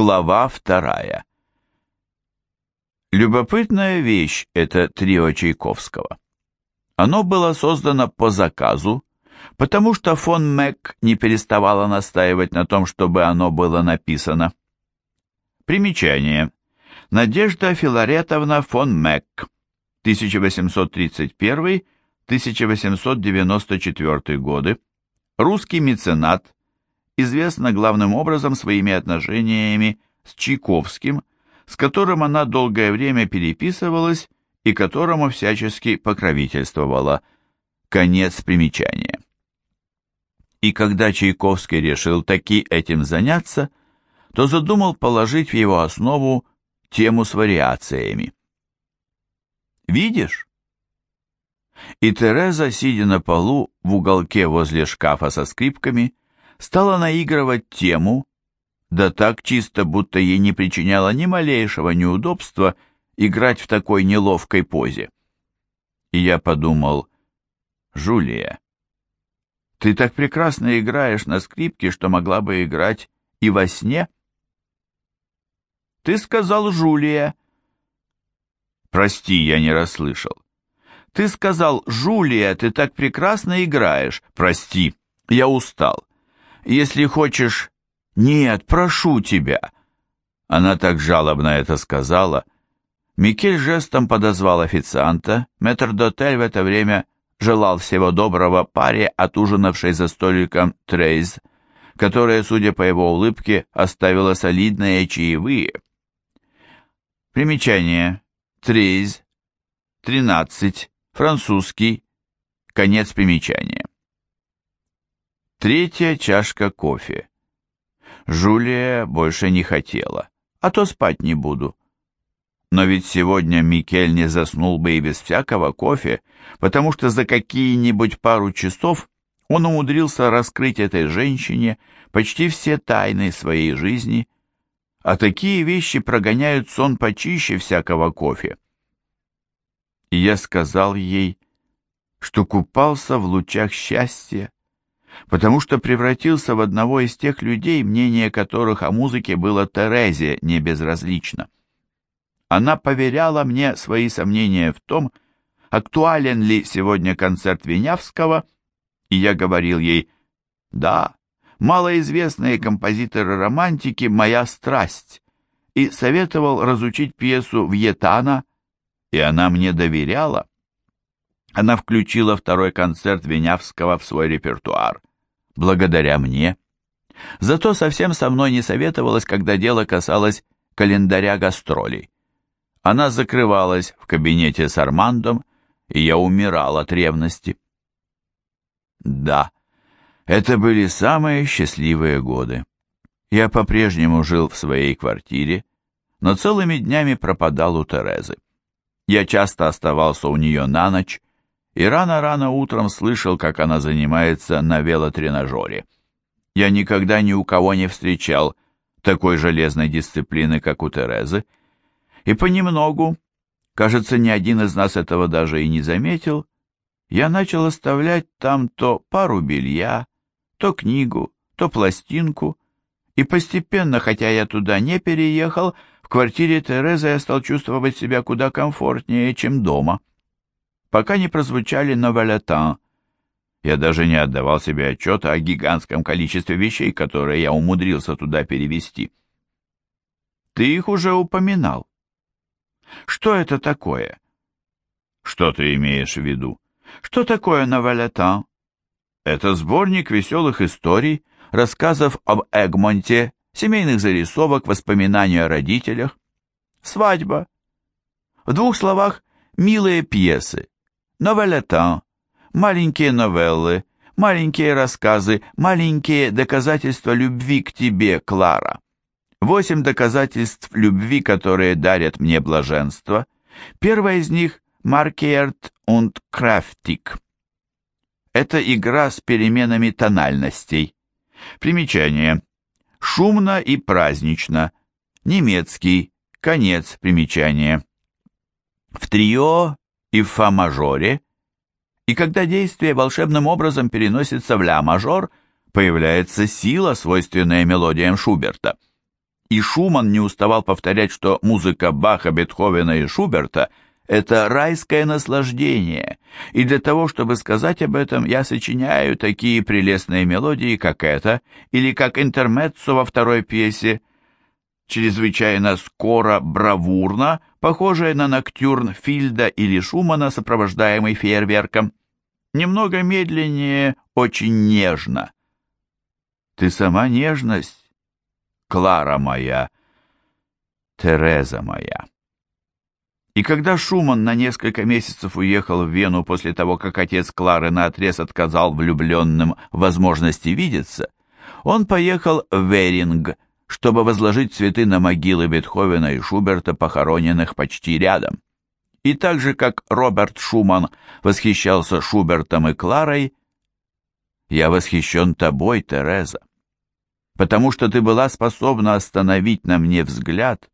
Глава вторая. Любопытная вещь это трио Чайковского. Оно было создано по заказу, потому что фон Мэг не переставала настаивать на том, чтобы оно было написано. Примечание. Надежда Филаретовна фон Мэг, 1831-1894 годы, русский меценат, известна главным образом своими отношениями с Чайковским, с которым она долгое время переписывалась и которому всячески покровительствовала. Конец примечания. И когда Чайковский решил таки этим заняться, то задумал положить в его основу тему с вариациями. «Видишь?» И Тереза, сидя на полу в уголке возле шкафа со скрипками, стала наигрывать тему, да так чисто, будто ей не причиняло ни малейшего неудобства играть в такой неловкой позе. И я подумал, Жулия, ты так прекрасно играешь на скрипке, что могла бы играть и во сне. Ты сказал Жулия. Прости, я не расслышал. Ты сказал, Жулия, ты так прекрасно играешь. Прости, я устал. Если хочешь... Нет, прошу тебя!» Она так жалобно это сказала. Микель жестом подозвал официанта. Метрдотель в это время желал всего доброго паре, отужинавшей за столиком Трейз, которая, судя по его улыбке, оставила солидные чаевые. Примечание. Трейз. Тринадцать. Французский. Конец примечания. Третья чашка кофе. Жулия больше не хотела, а то спать не буду. Но ведь сегодня Микель не заснул бы и без всякого кофе, потому что за какие-нибудь пару часов он умудрился раскрыть этой женщине почти все тайны своей жизни, а такие вещи прогоняют сон почище всякого кофе. И я сказал ей, что купался в лучах счастья, потому что превратился в одного из тех людей, мнение которых о музыке было Терезе не безразлично. Она поверяла мне свои сомнения в том, актуален ли сегодня концерт Винявского, и я говорил ей «Да, малоизвестные композиторы-романтики – моя страсть», и советовал разучить пьесу Вьетана, и она мне доверяла. Она включила второй концерт Винявского в свой репертуар благодаря мне. Зато совсем со мной не советовалась, когда дело касалось календаря гастролей. Она закрывалась в кабинете с Армандом, и я умирал от ревности. Да, это были самые счастливые годы. Я по-прежнему жил в своей квартире, но целыми днями пропадал у Терезы. Я часто оставался у нее на ночь, и рано-рано утром слышал, как она занимается на велотренажере. Я никогда ни у кого не встречал такой железной дисциплины, как у Терезы, и понемногу, кажется, ни один из нас этого даже и не заметил, я начал оставлять там то пару белья, то книгу, то пластинку, и постепенно, хотя я туда не переехал, в квартире Терезы я стал чувствовать себя куда комфортнее, чем дома пока не прозвучали «Новелетан». Я даже не отдавал себе отчета о гигантском количестве вещей, которые я умудрился туда перевести. Ты их уже упоминал. Что это такое? Что ты имеешь в виду? Что такое «Новелетан»? Это сборник веселых историй, рассказов об Эгмонте, семейных зарисовок, воспоминаний о родителях. Свадьба. В двух словах, милые пьесы, новеллетан, маленькие новеллы, маленькие рассказы, маленькие доказательства любви к тебе, Клара. Восемь доказательств любви, которые дарят мне блаженство. Первое из них – Markiert und Kraftig. Это игра с переменами тональностей. Примечание. Шумно и празднично. Немецкий. Конец примечания. В трио и фа-мажоре, и когда действие волшебным образом переносится в ля-мажор, появляется сила, свойственная мелодиям Шуберта. И Шуман не уставал повторять, что музыка Баха, Бетховена и Шуберта – это райское наслаждение, и для того, чтобы сказать об этом, я сочиняю такие прелестные мелодии, как эта, или как интермеццо во второй пьесе, чрезвычайно скоро, бравурно, похожее на ноктюрн Фильда или Шумана, сопровождаемый фейерверком. Немного медленнее, очень нежно. Ты сама нежность, Клара моя, Тереза моя. И когда Шуман на несколько месяцев уехал в Вену после того, как отец Клары наотрез отказал влюбленным возможности видеться, он поехал в Веринг, чтобы возложить цветы на могилы Бетховена и Шуберта, похороненных почти рядом. И так же, как Роберт Шуман восхищался Шубертом и Кларой, я восхищен тобой, Тереза, потому что ты была способна остановить на мне взгляд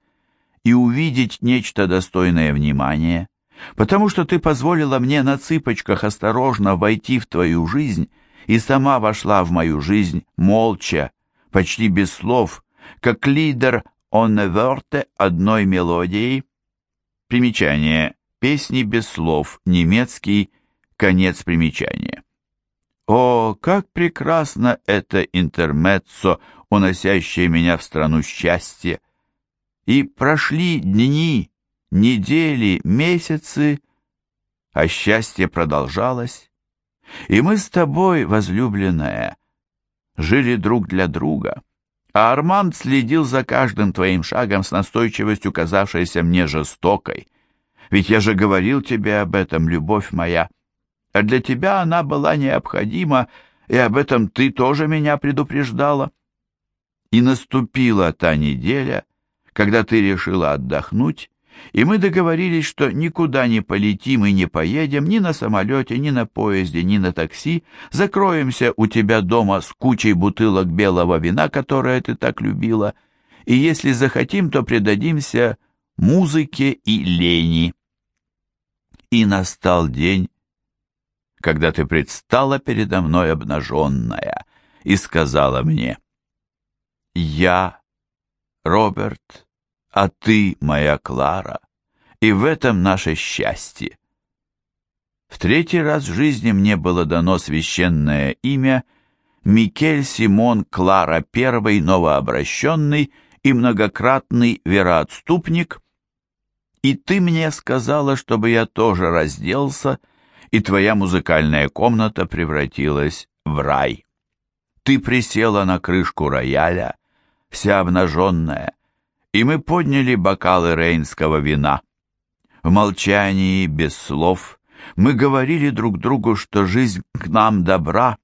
и увидеть нечто достойное внимания, потому что ты позволила мне на цыпочках осторожно войти в твою жизнь и сама вошла в мою жизнь молча, почти без слов, как лидер «Онневерте» одной мелодией. Примечание. Песни без слов. Немецкий. Конец примечания. О, как прекрасно это интермеццо, уносящее меня в страну счастья! И прошли дни, недели, месяцы, а счастье продолжалось. И мы с тобой, возлюбленная, жили друг для друга а Арманд следил за каждым твоим шагом с настойчивостью, казавшейся мне жестокой. Ведь я же говорил тебе об этом, любовь моя. А для тебя она была необходима, и об этом ты тоже меня предупреждала. И наступила та неделя, когда ты решила отдохнуть, и мы договорились, что никуда не полетим и не поедем ни на самолете, ни на поезде, ни на такси, закроемся у тебя дома с кучей бутылок белого вина, которое ты так любила, и если захотим, то предадимся музыке и лени. И настал день, когда ты предстала передо мной обнаженная и сказала мне, «Я, Роберт, а ты моя Клара, и в этом наше счастье. В третий раз в жизни мне было дано священное имя Микель Симон Клара I, новообращенный и многократный вероотступник, и ты мне сказала, чтобы я тоже разделся, и твоя музыкальная комната превратилась в рай. Ты присела на крышку рояля, вся обнаженная, и мы подняли бокалы рейнского вина. В молчании, без слов, мы говорили друг другу, что жизнь к нам добра,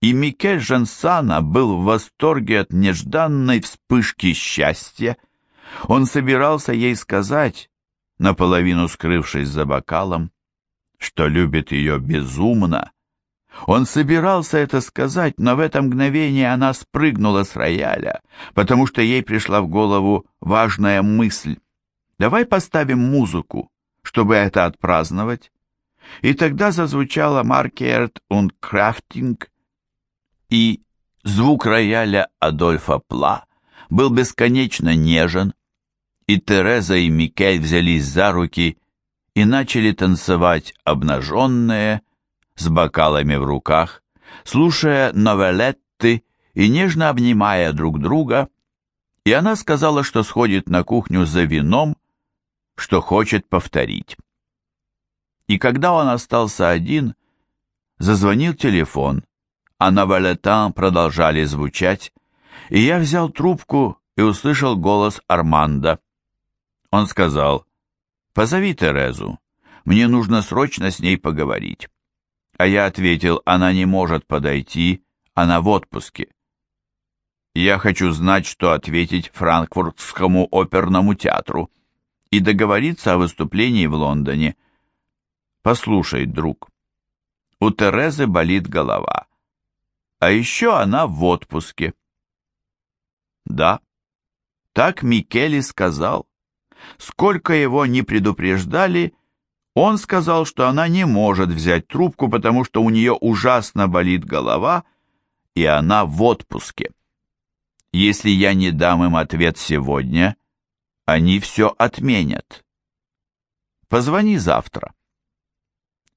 и Микель Жансана был в восторге от нежданной вспышки счастья. Он собирался ей сказать, наполовину скрывшись за бокалом, что любит ее безумно, он собирался это сказать, но в это мгновение она спрыгнула с рояля, потому что ей пришла в голову важная мысль. «Давай поставим музыку, чтобы это отпраздновать». И тогда зазвучала «Маркерт und Крафтинг», и звук рояля Адольфа Пла был бесконечно нежен, и Тереза и Микель взялись за руки и начали танцевать обнаженные, с бокалами в руках, слушая новелетты и нежно обнимая друг друга, и она сказала, что сходит на кухню за вином, что хочет повторить. И когда он остался один, зазвонил телефон, а новелетан продолжали звучать, и я взял трубку и услышал голос Арманда. Он сказал, «Позови Терезу, мне нужно срочно с ней поговорить». А я ответил, она не может подойти, она в отпуске. Я хочу знать, что ответить Франкфуртскому оперному театру и договориться о выступлении в Лондоне. Послушай, друг, у Терезы болит голова, а еще она в отпуске. Да, так Микеле сказал. Сколько его не предупреждали, он сказал, что она не может взять трубку, потому что у нее ужасно болит голова, и она в отпуске. Если я не дам им ответ сегодня, они все отменят. Позвони завтра.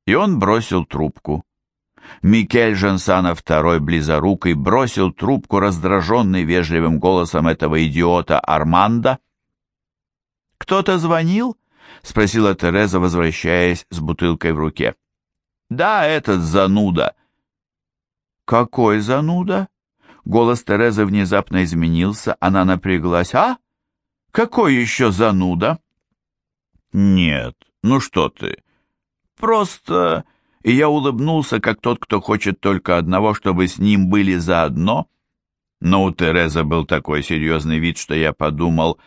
И он бросил трубку. Микель Жансанов второй близорукой бросил трубку, раздраженный вежливым голосом этого идиота Арманда. «Кто-то звонил?» — спросила Тереза, возвращаясь с бутылкой в руке. «Да, этот зануда». «Какой зануда?» Голос Терезы внезапно изменился, она напряглась. «А? Какой еще зануда?» «Нет, ну что ты. Просто...» И я улыбнулся, как тот, кто хочет только одного, чтобы с ним были заодно. Но у Терезы был такой серьезный вид, что я подумал,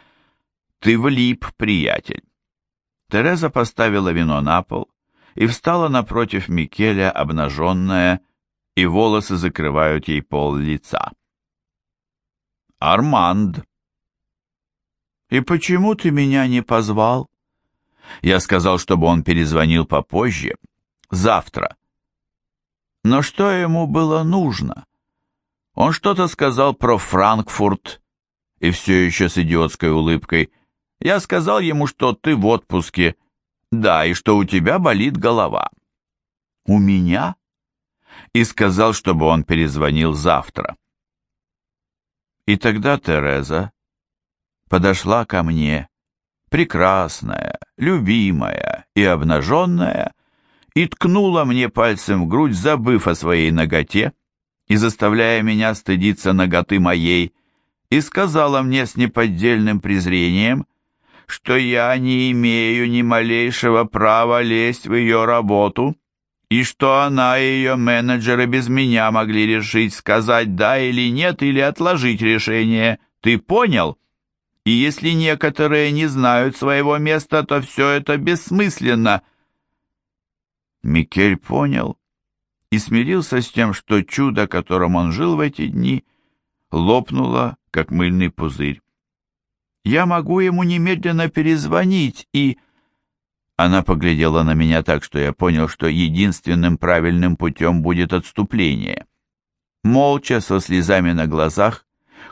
«Ты влип, приятель». Тереза поставила вино на пол и встала напротив Микеля, обнаженная, и волосы закрывают ей пол лица. «Арманд!» «И почему ты меня не позвал?» Я сказал, чтобы он перезвонил попозже, завтра. Но что ему было нужно? Он что-то сказал про Франкфурт, и все еще с идиотской улыбкой. Я сказал ему, что ты в отпуске, да, и что у тебя болит голова. У меня? И сказал, чтобы он перезвонил завтра. И тогда Тереза подошла ко мне, прекрасная, любимая и обнаженная, и ткнула мне пальцем в грудь, забыв о своей ноготе и заставляя меня стыдиться ноготы моей, и сказала мне с неподдельным презрением, что я не имею ни малейшего права лезть в ее работу, и что она и ее менеджеры без меня могли решить, сказать «да» или «нет» или отложить решение. Ты понял? И если некоторые не знают своего места, то все это бессмысленно. Микель понял и смирился с тем, что чудо, которым он жил в эти дни, лопнуло, как мыльный пузырь. Я могу ему немедленно перезвонить и... Она поглядела на меня так, что я понял, что единственным правильным путем будет отступление. Молча, со слезами на глазах,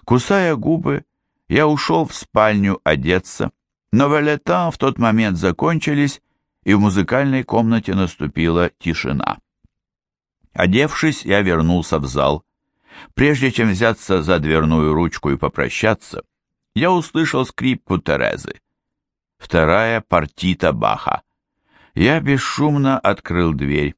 кусая губы, я ушел в спальню одеться, но валетан в тот момент закончились, и в музыкальной комнате наступила тишина. Одевшись, я вернулся в зал. Прежде чем взяться за дверную ручку и попрощаться, я услышал скрипку Терезы вторая партита Баха. Я бесшумно открыл дверь.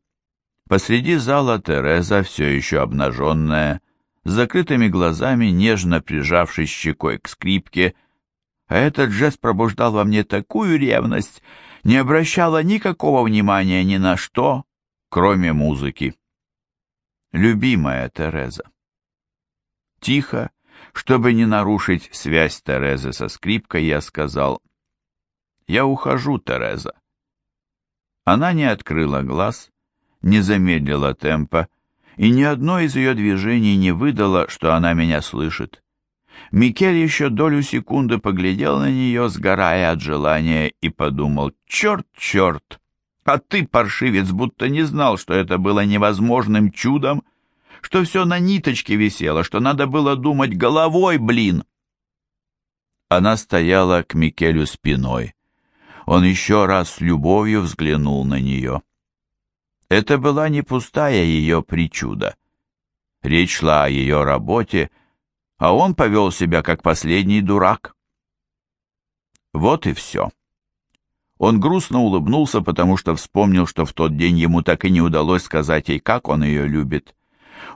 Посреди зала Тереза, все еще обнаженная, с закрытыми глазами, нежно прижавшись щекой к скрипке, а этот жест пробуждал во мне такую ревность, не обращала никакого внимания ни на что, кроме музыки. Любимая Тереза. Тихо, чтобы не нарушить связь Терезы со скрипкой, я сказал — «Я ухожу, Тереза». Она не открыла глаз, не замедлила темпа, и ни одно из ее движений не выдало, что она меня слышит. Микель еще долю секунды поглядел на нее, сгорая от желания, и подумал, «Черт, черт! А ты, паршивец, будто не знал, что это было невозможным чудом, что все на ниточке висело, что надо было думать головой, блин!» Она стояла к Микелю спиной он еще раз с любовью взглянул на нее. Это была не пустая ее причуда. Речь шла о ее работе, а он повел себя как последний дурак. Вот и все. Он грустно улыбнулся, потому что вспомнил, что в тот день ему так и не удалось сказать ей, как он ее любит.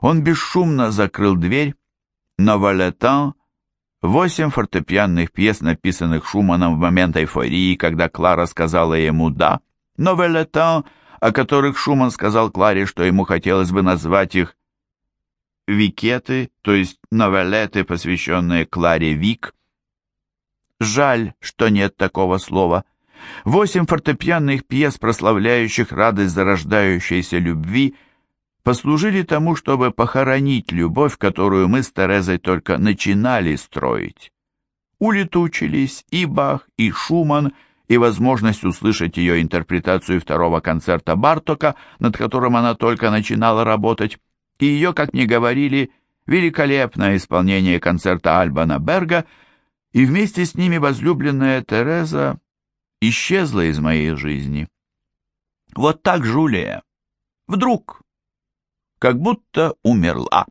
Он бесшумно закрыл дверь, но Валетан Восемь фортепианных пьес, написанных Шуманом в момент эйфории, когда Клара сказала ему «да», но Велетан, о которых Шуман сказал Кларе, что ему хотелось бы назвать их «викеты», то есть новелеты, посвященные Кларе Вик. Жаль, что нет такого слова. Восемь фортепианных пьес, прославляющих радость зарождающейся любви – послужили тому, чтобы похоронить любовь, которую мы с Терезой только начинали строить. Улетучились и Бах, и Шуман, и возможность услышать ее интерпретацию второго концерта Бартока, над которым она только начинала работать, и ее, как мне говорили, великолепное исполнение концерта Альбана Берга, и вместе с ними возлюбленная Тереза исчезла из моей жизни. Вот так Жулия. Вдруг. Как будто умерла.